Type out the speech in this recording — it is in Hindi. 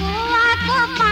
हुआ को